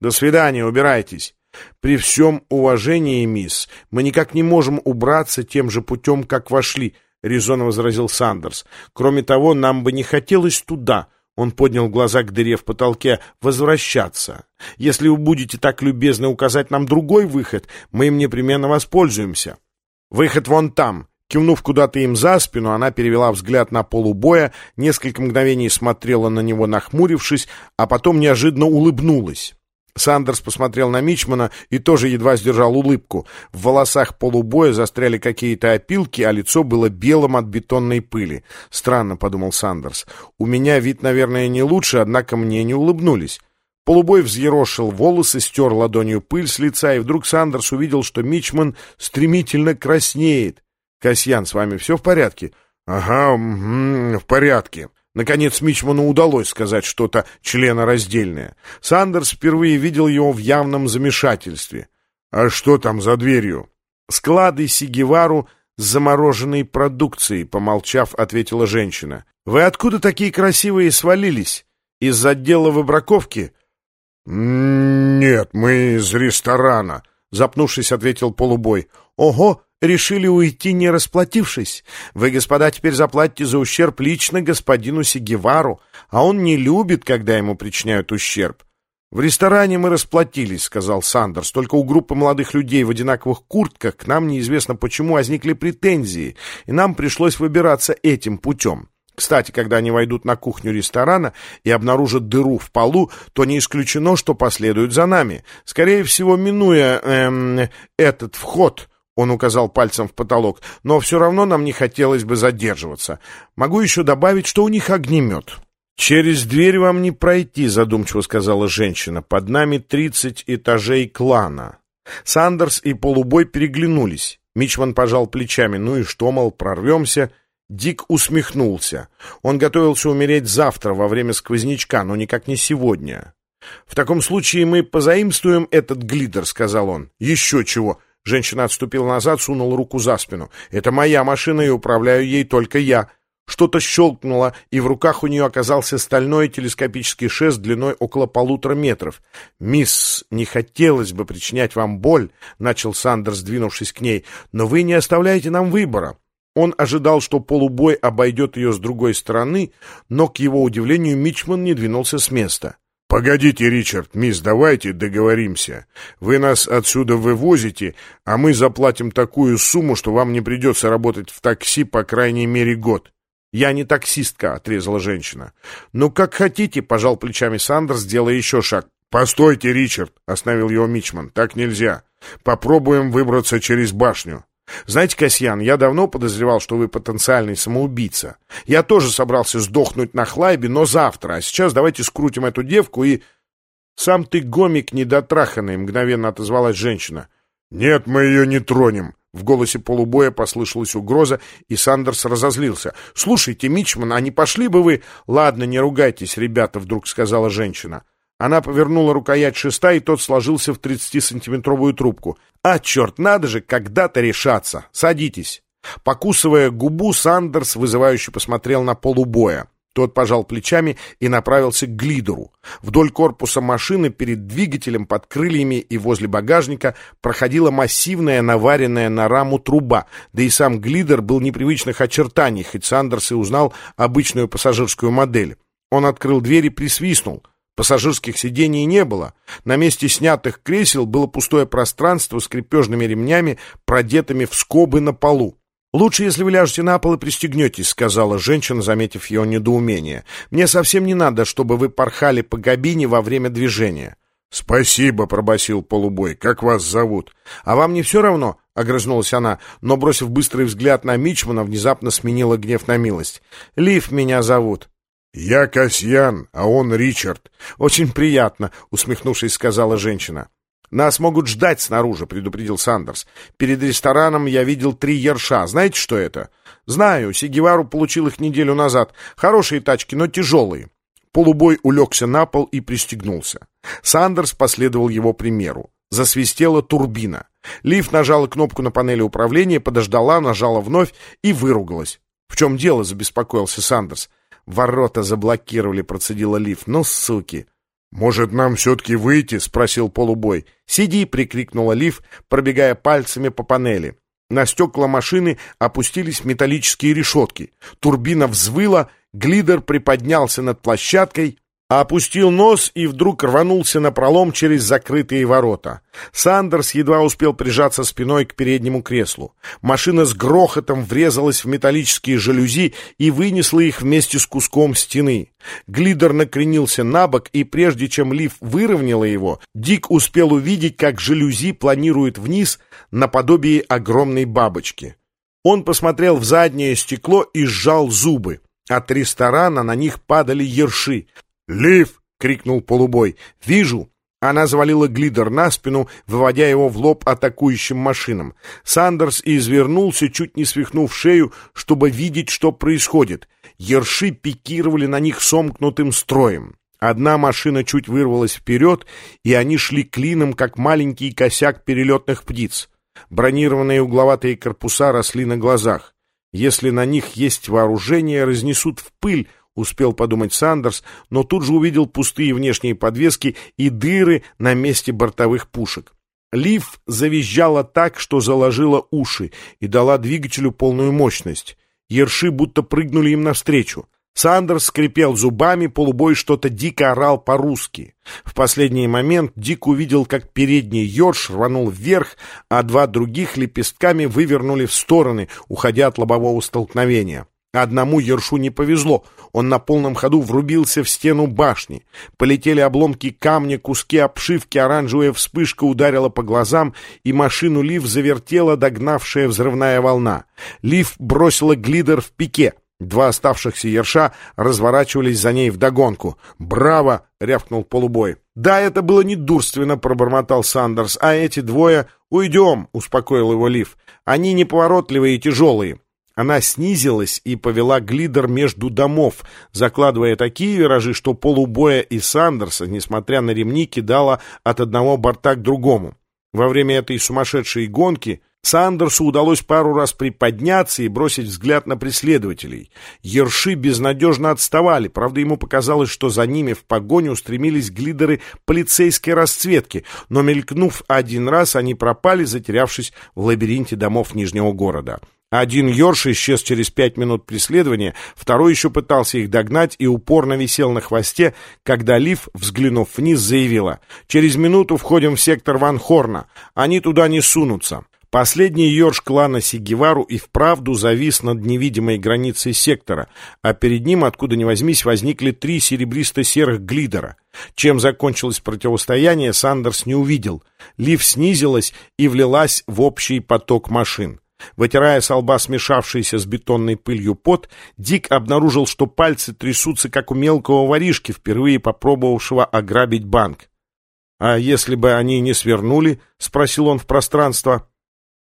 До свидания, убирайтесь. При всем уважении, мисс, мы никак не можем убраться тем же путем, как вошли, — резонно возразил Сандерс. Кроме того, нам бы не хотелось туда. Он поднял глаза к дыре в потолке. «Возвращаться. Если вы будете так любезны указать нам другой выход, мы им непременно воспользуемся. Выход вон там. Кивнув куда-то им за спину, она перевела взгляд на полубоя, несколько мгновений смотрела на него, нахмурившись, а потом неожиданно улыбнулась. Сандерс посмотрел на Мичмана и тоже едва сдержал улыбку. В волосах полубоя застряли какие-то опилки, а лицо было белым от бетонной пыли. «Странно», — подумал Сандерс. «У меня вид, наверное, не лучше, однако мне не улыбнулись». Полубой взъерошил волосы, стер ладонью пыль с лица, и вдруг Сандерс увидел, что Мичман стремительно краснеет. «Касьян, с вами все в порядке?» «Ага, в порядке». Наконец Мичману удалось сказать что-то членораздельное. Сандерс впервые видел его в явном замешательстве. «А что там за дверью?» «Склады Сигевару с замороженной продукцией», — помолчав, ответила женщина. «Вы откуда такие красивые свалились? Из отдела выбраковки?» «Нет, мы из ресторана», — запнувшись, ответил полубой. «Ого, решили уйти, не расплатившись. Вы, господа, теперь заплатите за ущерб лично господину Сигевару, а он не любит, когда ему причиняют ущерб. «В ресторане мы расплатились», — сказал Сандерс. «Только у группы молодых людей в одинаковых куртках к нам неизвестно почему возникли претензии, и нам пришлось выбираться этим путем. Кстати, когда они войдут на кухню ресторана и обнаружат дыру в полу, то не исключено, что последуют за нами. Скорее всего, минуя эм, этот вход, он указал пальцем в потолок. «Но все равно нам не хотелось бы задерживаться. Могу еще добавить, что у них огнемет». «Через дверь вам не пройти», — задумчиво сказала женщина. «Под нами тридцать этажей клана». Сандерс и Полубой переглянулись. Мичман пожал плечами. «Ну и что, мол, прорвемся?» Дик усмехнулся. Он готовился умереть завтра во время сквознячка, но никак не сегодня. «В таком случае мы позаимствуем этот глидер», — сказал он. «Еще чего. Женщина отступила назад, сунула руку за спину. «Это моя машина, и управляю ей только я». Что-то щелкнуло, и в руках у нее оказался стальной телескопический шест длиной около полутора метров. «Мисс, не хотелось бы причинять вам боль», — начал Сандерс, двинувшись к ней, «но вы не оставляете нам выбора». Он ожидал, что полубой обойдет ее с другой стороны, но, к его удивлению, Мичман не двинулся с места. «Погодите, Ричард, мисс, давайте договоримся. Вы нас отсюда вывозите, а мы заплатим такую сумму, что вам не придется работать в такси по крайней мере год». «Я не таксистка», — отрезала женщина. «Ну, как хотите», — пожал плечами Сандерс, делая еще шаг. «Постойте, Ричард», — остановил его Мичман, — «так нельзя. Попробуем выбраться через башню». Знаете, Касьян, я давно подозревал, что вы потенциальный самоубийца. Я тоже собрался сдохнуть на хлайбе, но завтра. А сейчас давайте скрутим эту девку и... Сам ты гомик недотраханный, мгновенно отозвалась женщина. Нет, мы ее не тронем. В голосе полубоя послышалась угроза, и Сандерс разозлился. «Слушайте, Мичман, а не пошли бы вы...» «Ладно, не ругайтесь, ребята», — вдруг сказала женщина. Она повернула рукоять шеста, и тот сложился в 30-сантиметровую трубку. «А, черт, надо же когда-то решаться! Садитесь!» Покусывая губу, Сандерс вызывающе посмотрел на полубоя. Тот пожал плечами и направился к глидеру. Вдоль корпуса машины перед двигателем, под крыльями и возле багажника проходила массивная наваренная на раму труба, да и сам глидер был непривычных очертаний, хоть Сандерс и узнал обычную пассажирскую модель. Он открыл дверь и присвистнул — Пассажирских сидений не было. На месте снятых кресел было пустое пространство с крепежными ремнями, продетыми в скобы на полу. «Лучше, если вы ляжете на пол и пристегнетесь», — сказала женщина, заметив ее недоумение. «Мне совсем не надо, чтобы вы порхали по кабине во время движения». «Спасибо», — пробасил полубой. «Как вас зовут?» «А вам не все равно?» — огрызнулась она, но, бросив быстрый взгляд на Мичмана, внезапно сменила гнев на милость. «Лив меня зовут». «Я Касьян, а он Ричард». «Очень приятно», — усмехнувшись, сказала женщина. «Нас могут ждать снаружи», — предупредил Сандерс. «Перед рестораном я видел три ерша. Знаете, что это?» «Знаю. Сигевару получил их неделю назад. Хорошие тачки, но тяжелые». Полубой улегся на пол и пристегнулся. Сандерс последовал его примеру. Засвистела турбина. Лив нажала кнопку на панели управления, подождала, нажала вновь и выругалась. «В чем дело?» — забеспокоился Сандерс. «Ворота заблокировали», — процедила Лив. «Ну, суки!» «Может, нам все-таки выйти?» — спросил полубой. «Сиди!» — прикрикнула Лив, пробегая пальцами по панели. На стекла машины опустились металлические решетки. Турбина взвыла, глидер приподнялся над площадкой, опустил нос и вдруг рванулся на пролом через закрытые ворота. Сандерс едва успел прижаться спиной к переднему креслу. Машина с грохотом врезалась в металлические жалюзи и вынесла их вместе с куском стены. Глидер накренился на бок, и прежде чем лифт выровняла его, Дик успел увидеть, как жалюзи планируют вниз наподобие огромной бабочки. Он посмотрел в заднее стекло и сжал зубы. От ресторана на них падали ерши. «Лив!» — крикнул полубой. «Вижу!» Она завалила глидер на спину, выводя его в лоб атакующим машинам. Сандерс извернулся, чуть не свихнув шею, чтобы видеть, что происходит. Ерши пикировали на них сомкнутым строем. Одна машина чуть вырвалась вперед, и они шли клином, как маленький косяк перелетных птиц. Бронированные угловатые корпуса росли на глазах. Если на них есть вооружение, разнесут в пыль, успел подумать Сандерс, но тут же увидел пустые внешние подвески и дыры на месте бортовых пушек. Лив завизжала так, что заложила уши и дала двигателю полную мощность. Ерши будто прыгнули им навстречу. Сандерс скрипел зубами, полубой что-то дико орал по-русски. В последний момент Дик увидел, как передний ерш рванул вверх, а два других лепестками вывернули в стороны, уходя от лобового столкновения. Одному Ершу не повезло. Он на полном ходу врубился в стену башни. Полетели обломки камня, куски обшивки, оранжевая вспышка ударила по глазам, и машину Лив завертела догнавшая взрывная волна. Лив бросила глидер в пике. Два оставшихся ерша разворачивались за ней вдогонку. «Браво!» — рявкнул полубой. «Да, это было недурственно», — пробормотал Сандерс. «А эти двое...» «Уйдем», — успокоил его Лив. «Они неповоротливые и тяжелые». Она снизилась и повела глидер между домов, закладывая такие виражи, что полубоя и Сандерса, несмотря на ремни, кидала от одного борта к другому. Во время этой сумасшедшей гонки Сандерсу удалось пару раз приподняться и бросить взгляд на преследователей. Ерши безнадежно отставали, правда, ему показалось, что за ними в погоню устремились глидеры полицейской расцветки, но, мелькнув один раз, они пропали, затерявшись в лабиринте домов Нижнего города. Один Йорш исчез через пять минут преследования, второй еще пытался их догнать и упорно висел на хвосте, когда Лив, взглянув вниз, заявила «Через минуту входим в сектор Ван Хорна. Они туда не сунутся». Последний Йорш клана Сигевару и вправду завис над невидимой границей сектора, а перед ним, откуда ни возьмись, возникли три серебристо-серых глидера. Чем закончилось противостояние, Сандерс не увидел. Лив снизилась и влилась в общий поток машин. Вытирая с лба смешавшийся с бетонной пылью пот, Дик обнаружил, что пальцы трясутся, как у мелкого воришки, впервые попробовавшего ограбить банк. «А если бы они не свернули?» — спросил он в пространство.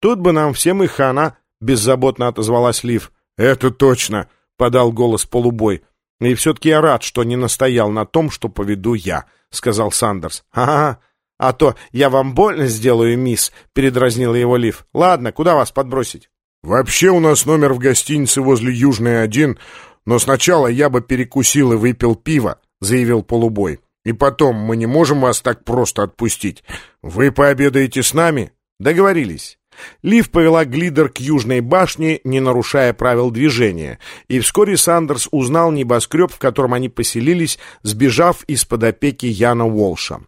«Тут бы нам всем и хана», — беззаботно отозвалась Лив. «Это точно», — подал голос полубой. «И все-таки я рад, что не настоял на том, что поведу я», — сказал Сандерс. «Ага, «А то я вам больно сделаю, мисс», — передразнила его Лив. «Ладно, куда вас подбросить?» «Вообще у нас номер в гостинице возле Южной один, но сначала я бы перекусил и выпил пиво», — заявил полубой. «И потом, мы не можем вас так просто отпустить. Вы пообедаете с нами?» «Договорились». Лив повела глидер к южной башне, не нарушая правил движения, и вскоре Сандерс узнал небоскреб, в котором они поселились, сбежав из-под опеки Яна Уолша.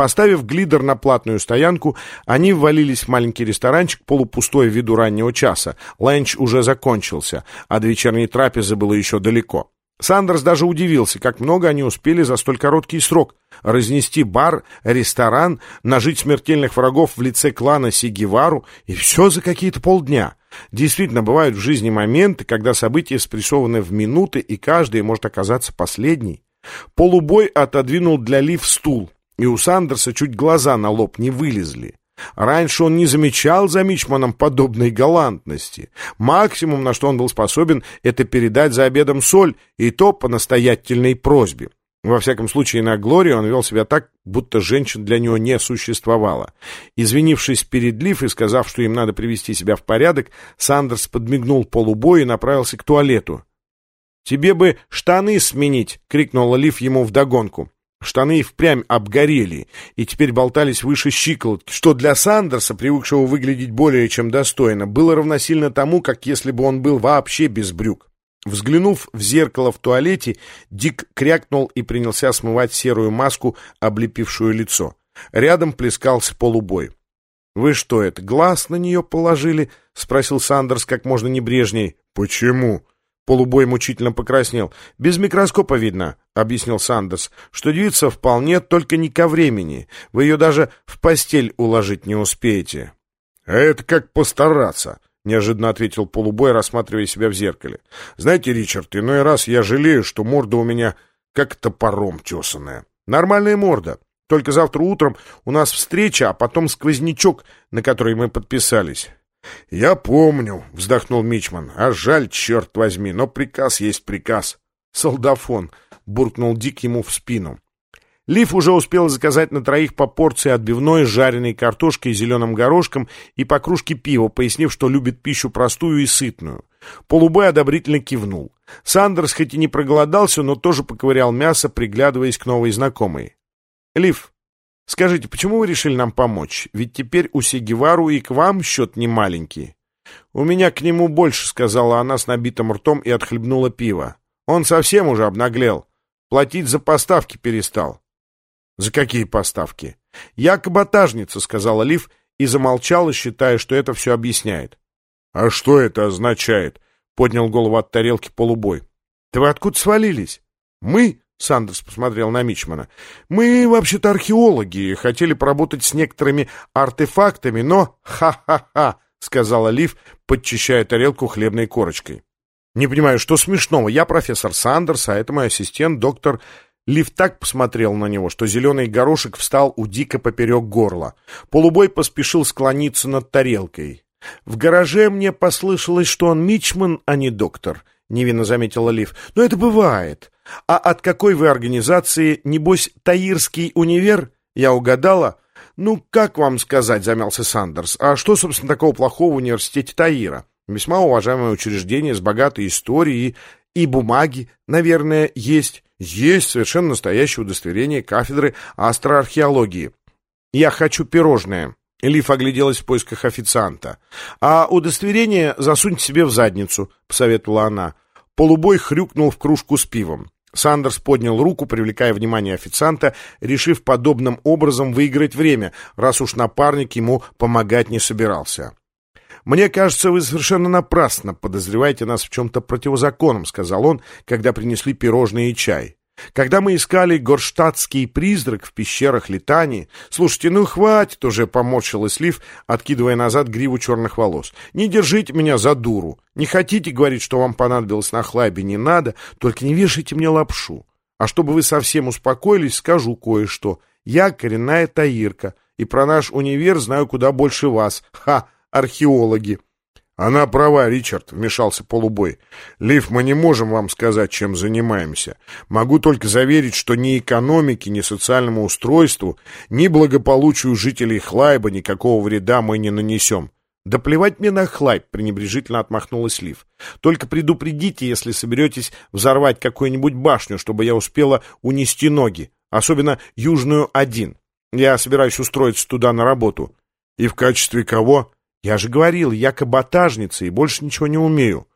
Поставив глидер на платную стоянку, они ввалились в маленький ресторанчик, полупустой ввиду раннего часа. Ленч уже закончился, а до вечерней трапезы было еще далеко. Сандерс даже удивился, как много они успели за столь короткий срок. Разнести бар, ресторан, нажить смертельных врагов в лице клана Сигевару, и все за какие-то полдня. Действительно, бывают в жизни моменты, когда события спрессованы в минуты, и каждый может оказаться последней. Полубой отодвинул для Лив стул и у Сандерса чуть глаза на лоб не вылезли. Раньше он не замечал за Мичманом подобной галантности. Максимум, на что он был способен, это передать за обедом соль, и то по настоятельной просьбе. Во всяком случае, на Глории он вел себя так, будто женщин для него не существовало. Извинившись перед Лив и сказав, что им надо привести себя в порядок, Сандерс подмигнул полубой и направился к туалету. «Тебе бы штаны сменить!» — крикнула Лив ему вдогонку. Штаны и впрямь обгорели и теперь болтались выше щиколотки, что для Сандерса, привыкшего выглядеть более чем достойно, было равносильно тому, как если бы он был вообще без брюк. Взглянув в зеркало в туалете, Дик крякнул и принялся смывать серую маску, облепившую лицо. Рядом плескался полубой. «Вы что это, глаз на нее положили?» — спросил Сандерс как можно небрежней. «Почему?» Полубой мучительно покраснел. «Без микроскопа видно», — объяснил Сандерс, «что девица вполне, только не ко времени. Вы ее даже в постель уложить не успеете». «А это как постараться», — неожиданно ответил полубой, рассматривая себя в зеркале. «Знаете, Ричард, иной раз я жалею, что морда у меня как топором тесаная. Нормальная морда. Только завтра утром у нас встреча, а потом сквознячок, на который мы подписались». «Я помню», — вздохнул Мичман. «А жаль, черт возьми, но приказ есть приказ». «Солдафон», — буркнул Дик ему в спину. Лив уже успел заказать на троих по порции отбивной жареной картошкой зеленым горошком и по кружке пива, пояснив, что любит пищу простую и сытную. Полубой одобрительно кивнул. Сандерс хоть и не проголодался, но тоже поковырял мясо, приглядываясь к новой знакомой. «Лив, скажите, почему вы решили нам помочь? Ведь теперь у Сегевару и к вам счет не маленький». «У меня к нему больше», — сказала она с набитым ртом и отхлебнула пиво. «Он совсем уже обнаглел. Платить за поставки перестал». «За какие поставки?» «Я каботажница», — сказала Лив и замолчала, считая, что это все объясняет. «А что это означает?» — поднял голову от тарелки полубой. «Да вы откуда свалились?» «Мы?» — Сандерс посмотрел на Мичмана. «Мы, вообще-то, археологи, хотели поработать с некоторыми артефактами, но... Ха-ха-ха!» — сказала Лив, подчищая тарелку хлебной корочкой. «Не понимаю, что смешного? Я профессор Сандерс, а это мой ассистент, доктор Лив так посмотрел на него, что зеленый горошек встал у Дика поперек горла. Полубой поспешил склониться над тарелкой. «В гараже мне послышалось, что он мичман, а не доктор», — невинно заметила Лив. «Но это бывает. А от какой вы организации? Небось, Таирский универ? Я угадала?» «Ну, как вам сказать», — замялся Сандерс. «А что, собственно, такого плохого в университете Таира? Весьма уважаемое учреждение с богатой историей и бумаги, наверное, есть». Есть совершенно настоящее удостоверение кафедры астроархеологии. Я хочу пирожное. Элиф огляделась в поисках официанта. «А удостоверение засуньте себе в задницу», — посоветовала она. Полубой хрюкнул в кружку с пивом. Сандерс поднял руку, привлекая внимание официанта, решив подобным образом выиграть время, раз уж напарник ему помогать не собирался. «Мне кажется, вы совершенно напрасно подозреваете нас в чем-то противозаконном», — сказал он, когда принесли пирожные и чай. «Когда мы искали горштадтский призрак в пещерах Литании...» «Слушайте, ну хватит уже», — поморщилась Лив, откидывая назад гриву черных волос. «Не держите меня за дуру. Не хотите говорить, что вам понадобилось на хлабе, не надо, только не вешайте мне лапшу. А чтобы вы совсем успокоились, скажу кое-что. Я коренная таирка, и про наш универ знаю куда больше вас. Ха!» археологи. Она права, Ричард, вмешался полубой. Лив, мы не можем вам сказать, чем занимаемся. Могу только заверить, что ни экономике, ни социальному устройству, ни благополучию жителей Хлайба никакого вреда мы не нанесем. «Да плевать мне на Хлайб!» — пренебрежительно отмахнулась Лив. «Только предупредите, если соберетесь взорвать какую-нибудь башню, чтобы я успела унести ноги, особенно Южную один. Я собираюсь устроиться туда на работу». «И в качестве кого?» Я же говорил, я каботажница и больше ничего не умею.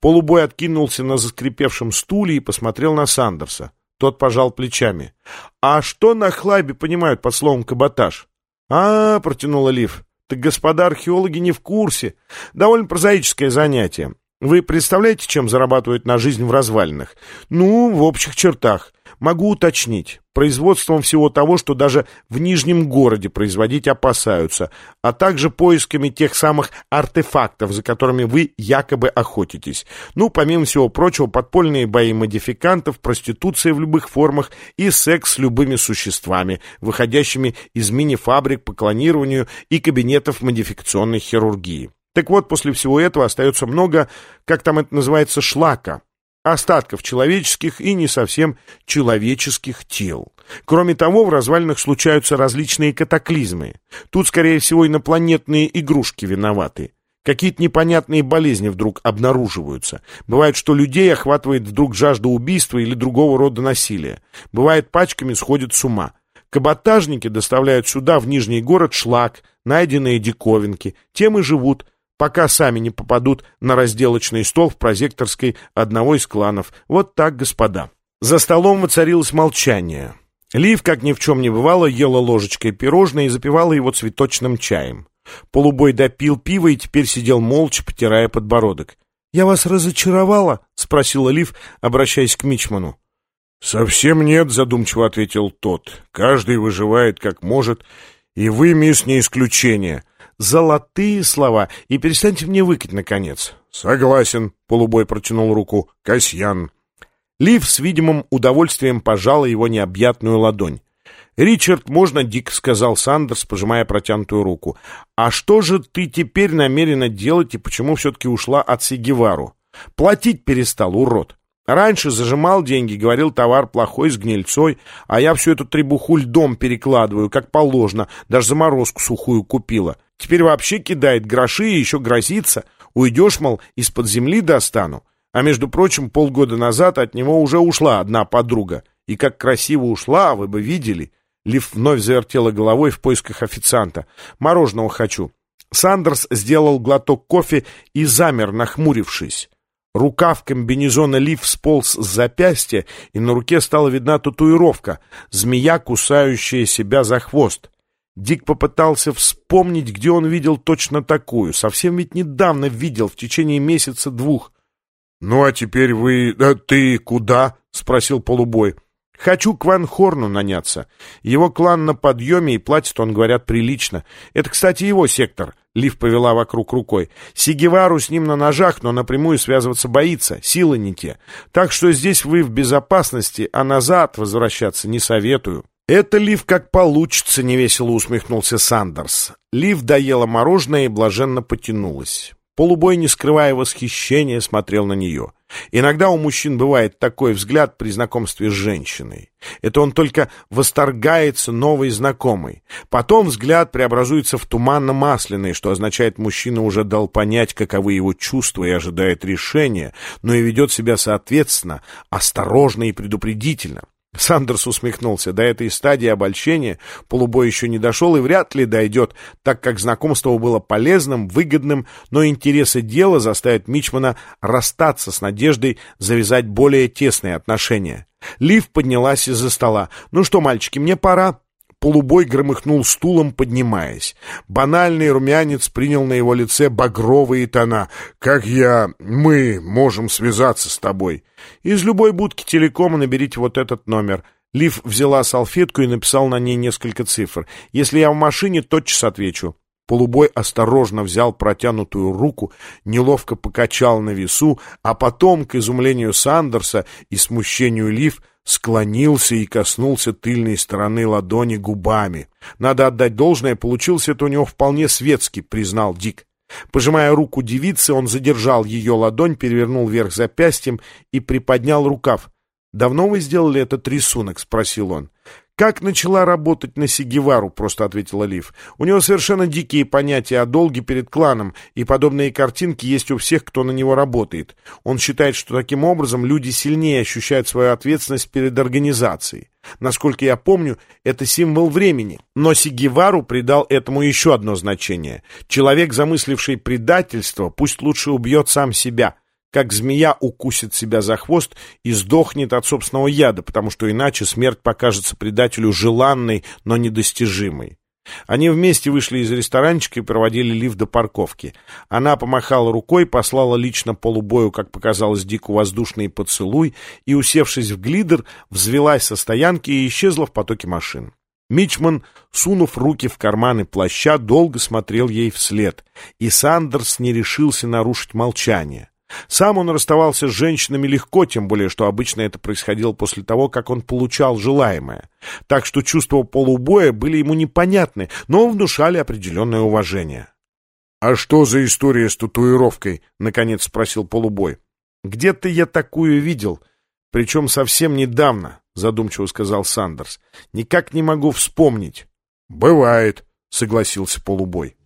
Полубой откинулся на заскрипевшем стуле и посмотрел на Сандерса. Тот пожал плечами. «А что на хлабе понимают под словом «каботаж»?» «А, — протянула Лив, — так господа археологи не в курсе. Довольно прозаическое занятие. Вы представляете, чем зарабатывают на жизнь в развалинах? Ну, в общих чертах. Могу уточнить. Производством всего того, что даже в Нижнем городе производить опасаются, а также поисками тех самых артефактов, за которыми вы якобы охотитесь. Ну, помимо всего прочего, подпольные бои модификантов, проституция в любых формах и секс с любыми существами, выходящими из мини-фабрик по клонированию и кабинетов модификационной хирургии. Так вот, после всего этого остается много, как там это называется, шлака, остатков человеческих и не совсем человеческих тел. Кроме того, в развалинах случаются различные катаклизмы. Тут, скорее всего, инопланетные игрушки виноваты. Какие-то непонятные болезни вдруг обнаруживаются. Бывает, что людей охватывает вдруг жажда убийства или другого рода насилия. Бывает, пачками сходят с ума. Каботажники доставляют сюда, в Нижний город, шлак, найденные диковинки. Тем и живут, пока сами не попадут на разделочный стол в прозекторской одного из кланов. Вот так, господа. За столом воцарилось молчание. Лив, как ни в чем не бывало, ела ложечкой пирожное и запивала его цветочным чаем. Полубой допил пиво и теперь сидел молча, потирая подбородок. «Я вас разочаровала?» — спросила Лив, обращаясь к Мичману. «Совсем нет», — задумчиво ответил тот. «Каждый выживает как может, и вы, мисс, не исключение». «Золотые слова, и перестаньте мне выкать, наконец». «Согласен», — полубой протянул руку. «Касьян». Лив с видимым удовольствием пожала его необъятную ладонь. «Ричард, можно, Дик», — сказал Сандерс, пожимая протянутую руку. «А что же ты теперь намерена делать и почему все-таки ушла от Сигевару? Платить перестал, урод. Раньше зажимал деньги, говорил, товар плохой, с гнильцой, а я всю эту требуху льдом перекладываю, как положено, даже заморозку сухую купила. Теперь вообще кидает гроши и еще грозится. Уйдешь, мол, из-под земли достану. А между прочим, полгода назад от него уже ушла одна подруга. И как красиво ушла, вы бы видели. Лив вновь завертела головой в поисках официанта. «Мороженого хочу». Сандерс сделал глоток кофе и замер, нахмурившись. Рукав комбинезона Лив сполз с запястья, и на руке стала видна татуировка — змея, кусающая себя за хвост. Дик попытался вспомнить, где он видел точно такую. Совсем ведь недавно видел, в течение месяца-двух. «Ну, а теперь вы... Да ты куда?» — спросил полубой. Хочу к Ван Хорну наняться. Его клан на подъеме, и платит он, говорят, прилично. Это, кстати, его сектор. Лив повела вокруг рукой. Сигевару с ним на ножах, но напрямую связываться боится. Силы не те. Так что здесь вы в безопасности, а назад возвращаться не советую. «Это, Лив, как получится», — невесело усмехнулся Сандерс. Лив доела мороженое и блаженно потянулась. Полубой, не скрывая восхищения, смотрел на нее. Иногда у мужчин бывает такой взгляд при знакомстве с женщиной. Это он только восторгается новой знакомой. Потом взгляд преобразуется в туманно-масляный, что означает, мужчина уже дал понять, каковы его чувства и ожидает решения, но и ведет себя соответственно, осторожно и предупредительно. Сандерс усмехнулся. До этой стадии обольщения полубой еще не дошел и вряд ли дойдет, так как знакомство было полезным, выгодным, но интересы дела заставят Мичмана расстаться с надеждой завязать более тесные отношения. Лив поднялась из-за стола. «Ну что, мальчики, мне пора». Полубой громыхнул стулом, поднимаясь. Банальный румянец принял на его лице багровые тона. «Как я... мы можем связаться с тобой?» «Из любой будки телекома наберите вот этот номер». Лив взяла салфетку и написал на ней несколько цифр. «Если я в машине, тотчас отвечу». Полубой осторожно взял протянутую руку, неловко покачал на весу, а потом, к изумлению Сандерса и смущению Лив, склонился и коснулся тыльной стороны ладони губами. Надо отдать должное, получился это у него вполне светский, признал Дик. Пожимая руку девицы, он задержал ее ладонь, перевернул вверх запястьем и приподнял рукав. «Давно вы сделали этот рисунок?» — спросил он. «Как начала работать на Сигевару?» — просто ответила Лив. «У него совершенно дикие понятия о долге перед кланом, и подобные картинки есть у всех, кто на него работает. Он считает, что таким образом люди сильнее ощущают свою ответственность перед организацией. Насколько я помню, это символ времени. Но Сигевару придал этому еще одно значение. Человек, замысливший предательство, пусть лучше убьет сам себя» как змея укусит себя за хвост и сдохнет от собственного яда, потому что иначе смерть покажется предателю желанной, но недостижимой. Они вместе вышли из ресторанчика и проводили лифт до парковки. Она помахала рукой, послала лично полубою, как показалось Дику, воздушный поцелуй и, усевшись в глидер, взвелась со стоянки и исчезла в потоке машин. Мичман, сунув руки в карманы плаща, долго смотрел ей вслед, и Сандерс не решился нарушить молчание. Сам он расставался с женщинами легко, тем более, что обычно это происходило после того, как он получал желаемое. Так что чувства полубоя были ему непонятны, но внушали определенное уважение. «А что за история с татуировкой?» — наконец спросил полубой. «Где-то я такую видел, причем совсем недавно», — задумчиво сказал Сандерс. «Никак не могу вспомнить». «Бывает», — согласился полубой.